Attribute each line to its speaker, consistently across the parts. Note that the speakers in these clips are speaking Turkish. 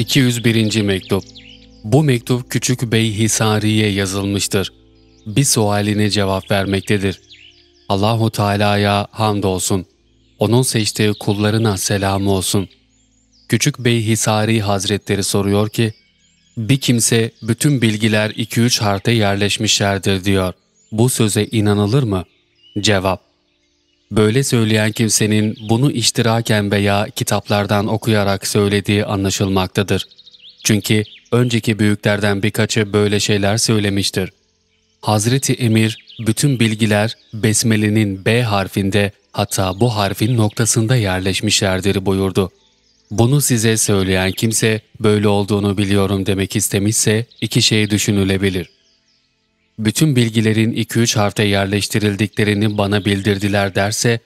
Speaker 1: 201. Mektup Bu mektup Küçük Bey Hisari'ye yazılmıştır. Bir sualine cevap vermektedir. Allahu Teala'ya hamdolsun. Onun seçtiği kullarına selam olsun. Küçük Bey Hisari Hazretleri soruyor ki, bir kimse bütün bilgiler 2-3 harfe yerleşmişlerdir diyor. Bu söze inanılır mı? Cevap Böyle söyleyen kimsenin bunu iştiraken veya kitaplardan okuyarak söylediği anlaşılmaktadır. Çünkü önceki büyüklerden birkaçı böyle şeyler söylemiştir. Hazreti Emir bütün bilgiler Besmele'nin B harfinde hatta bu harfin noktasında yerleşmişlerdir buyurdu. Bunu size söyleyen kimse böyle olduğunu biliyorum demek istemişse iki şey düşünülebilir. Bütün bilgilerin 2-3 harfte yerleştirildiklerini bana bildirdiler derse,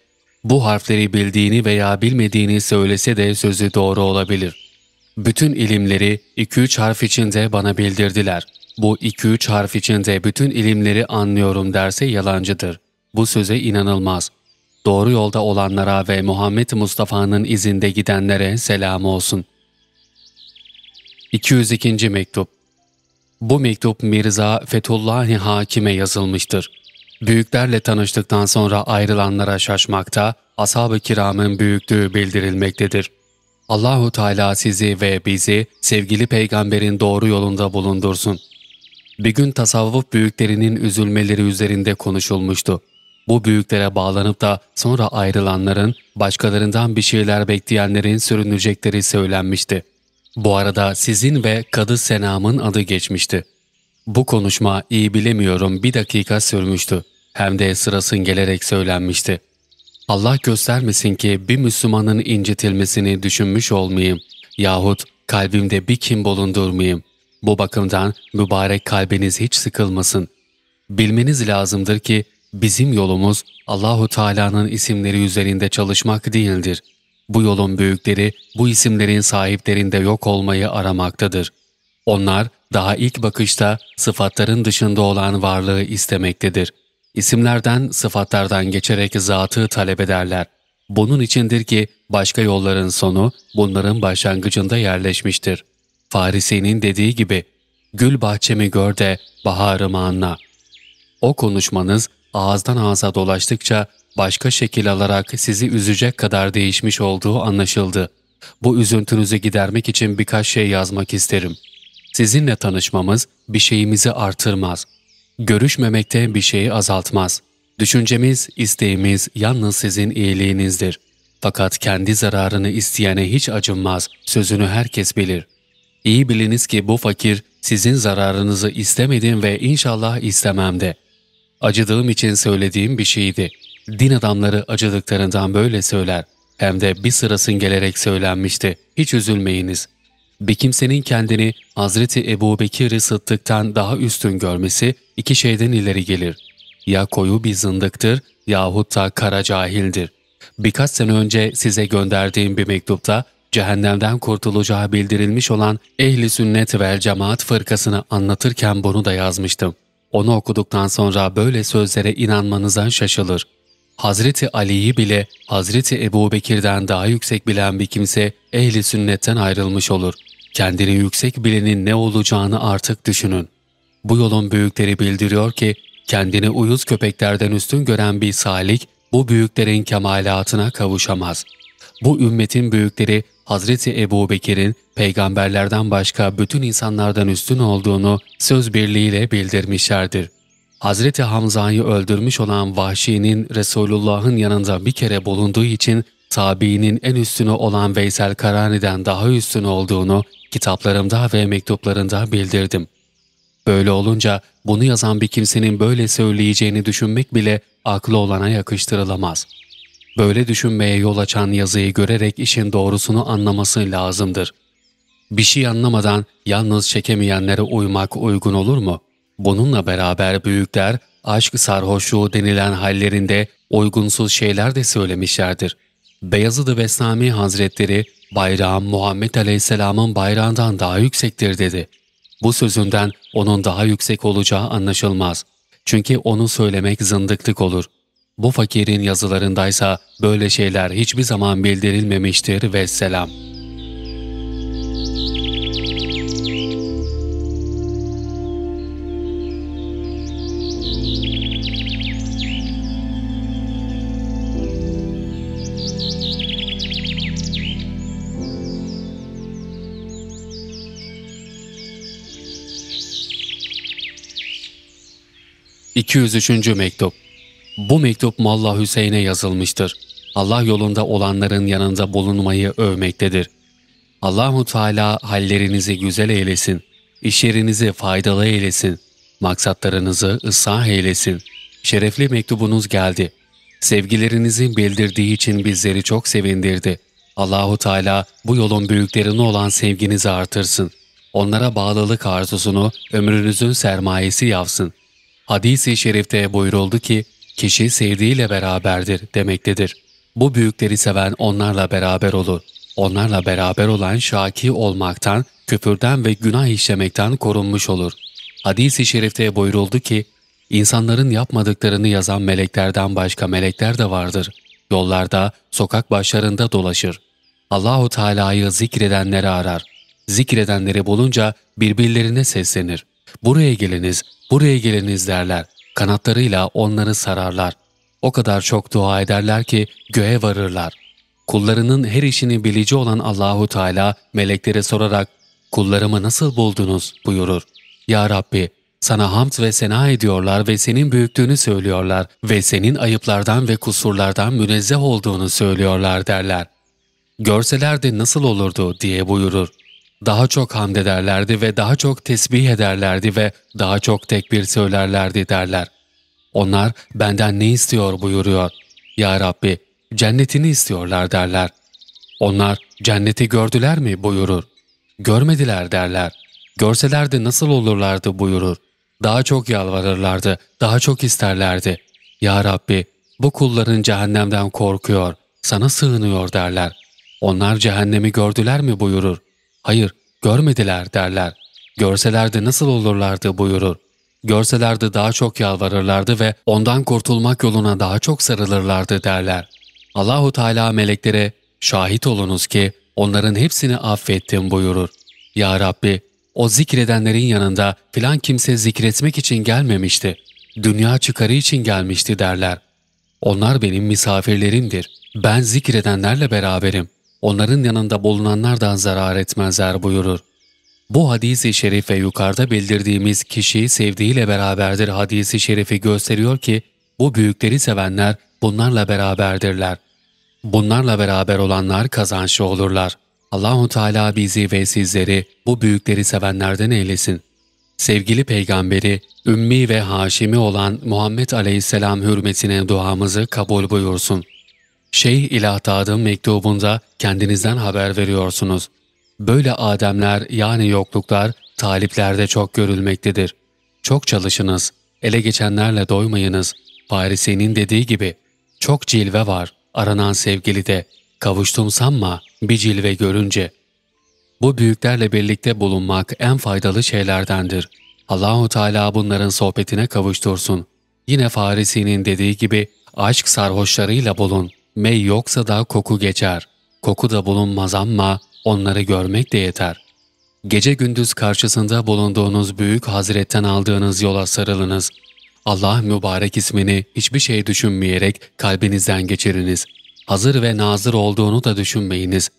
Speaker 1: bu harfleri bildiğini veya bilmediğini söylese de sözü doğru olabilir. Bütün ilimleri 2-3 harf içinde bana bildirdiler. Bu 2-3 harf içinde bütün ilimleri anlıyorum derse yalancıdır. Bu söze inanılmaz. Doğru yolda olanlara ve Muhammed Mustafa'nın izinde gidenlere selam olsun. 202. Mektup Bu mektup Mirza Fethullahi Hakim'e yazılmıştır. Büyüklerle tanıştıktan sonra ayrılanlara şaşmakta, ashab-ı kiramın büyüklüğü bildirilmektedir. Allahu Teala sizi ve bizi sevgili peygamberin doğru yolunda bulundursun. Bir gün tasavvuf büyüklerinin üzülmeleri üzerinde konuşulmuştu. Bu büyüklere bağlanıp da sonra ayrılanların, başkalarından bir şeyler bekleyenlerin sürünecekleri söylenmişti. Bu arada sizin ve Kadı Senam'ın adı geçmişti. Bu konuşma iyi bilemiyorum bir dakika sürmüştü. Hem de sırasın gelerek söylenmişti. Allah göstermesin ki bir Müslümanın incitilmesini düşünmüş olmayayım yahut kalbimde bir kim bulundurmayayım. Bu bakımdan mübarek kalbiniz hiç sıkılmasın. Bilmeniz lazımdır ki bizim yolumuz Allahu Teala'nın isimleri üzerinde çalışmak değildir. Bu yolun büyükleri bu isimlerin sahiplerinde yok olmayı aramaktadır. Onlar daha ilk bakışta sıfatların dışında olan varlığı istemektedir. İsimlerden, sıfatlardan geçerek zatı talep ederler. Bunun içindir ki başka yolların sonu bunların başlangıcında yerleşmiştir. Farisi'nin dediği gibi, gül bahçemi gör de baharımı anla. O konuşmanız ağızdan ağza dolaştıkça başka şekil alarak sizi üzecek kadar değişmiş olduğu anlaşıldı. Bu üzüntünüzü gidermek için birkaç şey yazmak isterim. Sizinle tanışmamız bir şeyimizi artırmaz. Görüşmemekte bir şeyi azaltmaz. Düşüncemiz, isteğimiz yalnız sizin iyiliğinizdir. Fakat kendi zararını isteyene hiç acınmaz, sözünü herkes bilir. İyi biliniz ki bu fakir sizin zararınızı istemedim ve inşallah istemem de. Acıdığım için söylediğim bir şeydi. Din adamları acıdıklarından böyle söyler. Hem de bir sırasın gelerek söylenmişti. Hiç üzülmeyiniz. Bir kimsenin kendini Hazreti Ebu Bekir Sıddık'tan daha üstün görmesi iki şeyden ileri gelir. Ya koyu bir zındıktır yahut da kara cahildir. Birkaç sene önce size gönderdiğim bir mektupta cehennemden kurtulacağı bildirilmiş olan ehli sünnet vel cemaat fırkasını anlatırken bunu da yazmıştım. Onu okuduktan sonra böyle sözlere inanmanıza şaşılır. Hazreti Ali'yi bile Hazreti Ebu Bekir'den daha yüksek bilen bir kimse ehli sünnetten ayrılmış olur. Kendini yüksek bilenin ne olacağını artık düşünün. Bu yolun büyükleri bildiriyor ki kendini uyuz köpeklerden üstün gören bir salik bu büyüklerin kemalatına kavuşamaz. Bu ümmetin büyükleri Hazreti Ebu Bekir'in peygamberlerden başka bütün insanlardan üstün olduğunu söz birliğiyle bildirmişlerdir. Hazreti Hamza'yı öldürmüş olan Vahşi'nin Resulullah'ın yanında bir kere bulunduğu için tabiinin en üstünü olan Veysel Karani'den daha üstün olduğunu kitaplarımda ve mektuplarında bildirdim. Böyle olunca bunu yazan bir kimsenin böyle söyleyeceğini düşünmek bile aklı olana yakıştırılamaz. Böyle düşünmeye yol açan yazıyı görerek işin doğrusunu anlaması lazımdır. Bir şey anlamadan yalnız çekemeyenlere uymak uygun olur mu? Bununla beraber büyükler aşk sarhoşluğu denilen hallerinde uygunsuz şeyler de söylemişlerdir. Beyazıt-ı Bestami Hazretleri bayrağım Muhammed Aleyhisselam'ın bayrağından daha yüksektir dedi. Bu sözünden onun daha yüksek olacağı anlaşılmaz. Çünkü onu söylemek zındıklık olur. Bu fakirin yazılarındaysa böyle şeyler hiçbir zaman bildirilmemiştir ve selam. 203. Mektup Bu mektup Molla Hüseyin'e yazılmıştır. Allah yolunda olanların yanında bulunmayı övmektedir. Allahu Teala hallerinizi güzel eylesin, iş yerinizi faydalı eylesin, maksatlarınızı ıslah eylesin. Şerefli mektubunuz geldi. Sevgilerinizin bildirdiği için bizleri çok sevindirdi. Allahu Teala bu yolun büyüklerine olan sevginizi artırsın. Onlara bağlılık arzusunu ömrünüzün sermayesi yapsın. Hadis-i şerifte buyuruldu ki, kişi sevdiğiyle beraberdir demektedir. Bu büyükleri seven onlarla beraber olur. Onlarla beraber olan şaki olmaktan, küfürden ve günah işlemekten korunmuş olur. Hadis-i şerifte buyuruldu ki, insanların yapmadıklarını yazan meleklerden başka melekler de vardır. Yollarda, sokak başlarında dolaşır. Allahu Teala'yı zikredenleri arar. Zikredenleri bulunca birbirlerine seslenir. Buraya geliniz, buraya geliniz derler. Kanatlarıyla onları sararlar. O kadar çok dua ederler ki göğe varırlar. Kullarının her işini bilici olan Allahu Teala meleklere sorarak kullarımı nasıl buldunuz buyurur. Ya Rabbi sana hamd ve sena ediyorlar ve senin büyüklüğünü söylüyorlar ve senin ayıplardan ve kusurlardan münezzeh olduğunu söylüyorlar derler. Görselerdi nasıl olurdu diye buyurur. Daha çok hamd ederlerdi ve daha çok tesbih ederlerdi ve daha çok tekbir söylerlerdi derler. Onlar benden ne istiyor buyuruyor. Ya Rabbi cennetini istiyorlar derler. Onlar cenneti gördüler mi buyurur. Görmediler derler. Görselerdi nasıl olurlardı buyurur. Daha çok yalvarırlardı, daha çok isterlerdi. Ya Rabbi bu kulların cehennemden korkuyor, sana sığınıyor derler. Onlar cehennemi gördüler mi buyurur. Hayır, görmediler derler. Görselerdi nasıl olurlardı buyurur. Görselerdi daha çok yalvarırlardı ve ondan kurtulmak yoluna daha çok sarılırlardı derler. Allahu Teala meleklere şahit olunuz ki onların hepsini affettim buyurur. Ya Rabbi o zikredenlerin yanında filan kimse zikretmek için gelmemişti. Dünya çıkarı için gelmişti derler. Onlar benim misafirlerimdir. Ben zikredenlerle beraberim. Onların yanında bulunanlardan zarar etmezler buyurur. Bu hadisi şerif ve yukarıda bildirdiğimiz kişiyi sevdiğiyle beraberdir hadisi şerifi gösteriyor ki bu büyükleri sevenler bunlarla beraberdirler. Bunlarla beraber olanlar kazançlı olurlar. Allahu Teala bizi ve sizleri bu büyükleri sevenlerden eylesin. Sevgili peygamberi, ümmi ve haşimi olan Muhammed Aleyhisselam hürmetine duamızı kabul buyursun. Şeyh İlahtad'ın mektubunda kendinizden haber veriyorsunuz. Böyle ademler yani yokluklar taliplerde çok görülmektedir. Çok çalışınız, ele geçenlerle doymayınız. Farisi'nin dediği gibi, çok cilve var, aranan sevgili de, kavuştum sanma bir cilve görünce. Bu büyüklerle birlikte bulunmak en faydalı şeylerdendir. Allahu Teala bunların sohbetine kavuştursun. Yine Farisi'nin dediği gibi aşk sarhoşlarıyla bulun. Mey yoksa da koku geçer. Koku da bulunmaz ama onları görmek de yeter. Gece gündüz karşısında bulunduğunuz büyük hazretten aldığınız yola sarılınız. Allah mübarek ismini hiçbir şey düşünmeyerek kalbinizden geçiriniz. Hazır ve nazır olduğunu da düşünmeyiniz.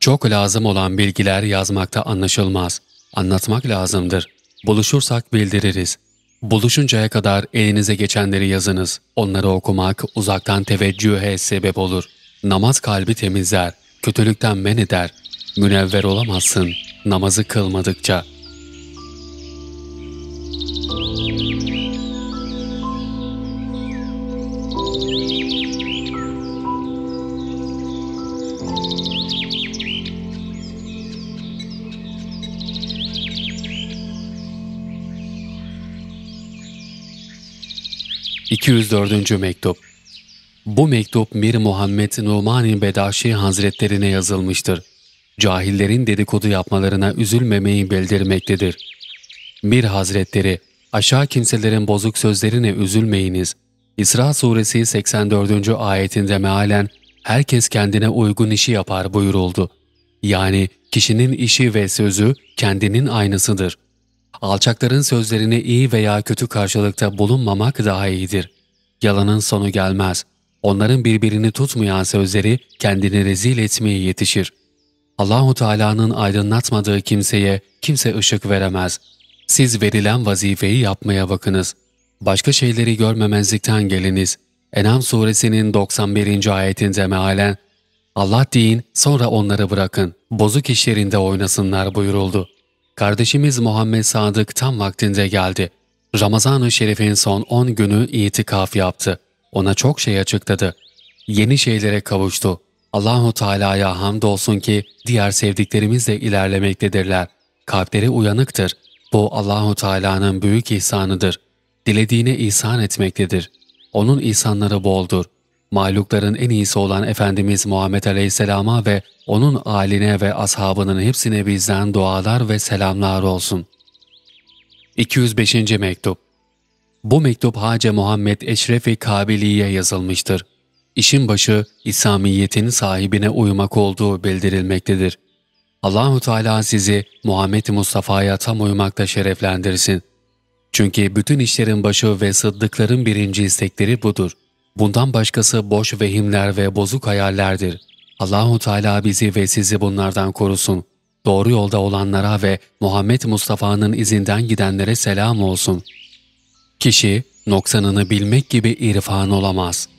Speaker 1: Çok lazım olan bilgiler yazmakta anlaşılmaz. Anlatmak lazımdır. Buluşursak bildiririz. Buluşuncaya kadar elinize geçenleri yazınız. Onları okumak uzaktan teveccühe sebep olur. Namaz kalbi temizler, kötülükten men eder. Münevver olamazsın namazı kılmadıkça.'' 204. Mektup Bu mektup Mir Muhammed Numani Bedaşi Hazretlerine yazılmıştır. Cahillerin dedikodu yapmalarına üzülmemeyi bildirmektedir. Mir Hazretleri, aşağı kimselerin bozuk sözlerine üzülmeyiniz. İsra suresi 84. ayetinde mealen herkes kendine uygun işi yapar buyuruldu. Yani kişinin işi ve sözü kendinin aynısıdır. Alçakların sözlerine iyi veya kötü karşılıkta bulunmamak daha iyidir. Yalanın sonu gelmez. Onların birbirini tutmayan sözleri kendini rezil etmeye yetişir. Allahu Teala'nın aydınlatmadığı kimseye kimse ışık veremez. Siz verilen vazifeyi yapmaya bakınız. Başka şeyleri görmemezlikten geliniz. Enam suresinin 91. ayetinde mealen Allah deyin sonra onları bırakın. Bozuk işlerinde oynasınlar buyuruldu. Kardeşimiz Muhammed Sadık tam vaktinde geldi. Ramazan-ı Şerif'in son 10 günü itikaf yaptı. Ona çok şey açıkladı. Yeni şeylere kavuştu. Allahu Teala'ya hamdolsun ki diğer sevdiklerimiz de ilerlemektedirler. Kalpleri uyanıktır. Bu Allahu Teala'nın büyük ihsanıdır. Dilediğine ihsan etmektedir. Onun ihsanları boldur. Mahlukların en iyisi olan Efendimiz Muhammed Aleyhisselam'a ve onun aline ve ashabının hepsine bizden dualar ve selamlar olsun. 205. Mektup Bu mektup Hace Muhammed Eşrefi Kabili'ye yazılmıştır. İşin başı İslamiyetin sahibine uymak olduğu bildirilmektedir. Allahu Teala sizi Muhammed Mustafa'ya tam uymakta şereflendirsin. Çünkü bütün işlerin başı ve sıddıkların birinci istekleri budur. Bundan başkası boş vehimler ve bozuk hayallerdir. Allahu Teala bizi ve sizi bunlardan korusun. Doğru yolda olanlara ve Muhammed Mustafa'nın izinden gidenlere selam olsun. Kişi noksanını bilmek gibi irfan olamaz.''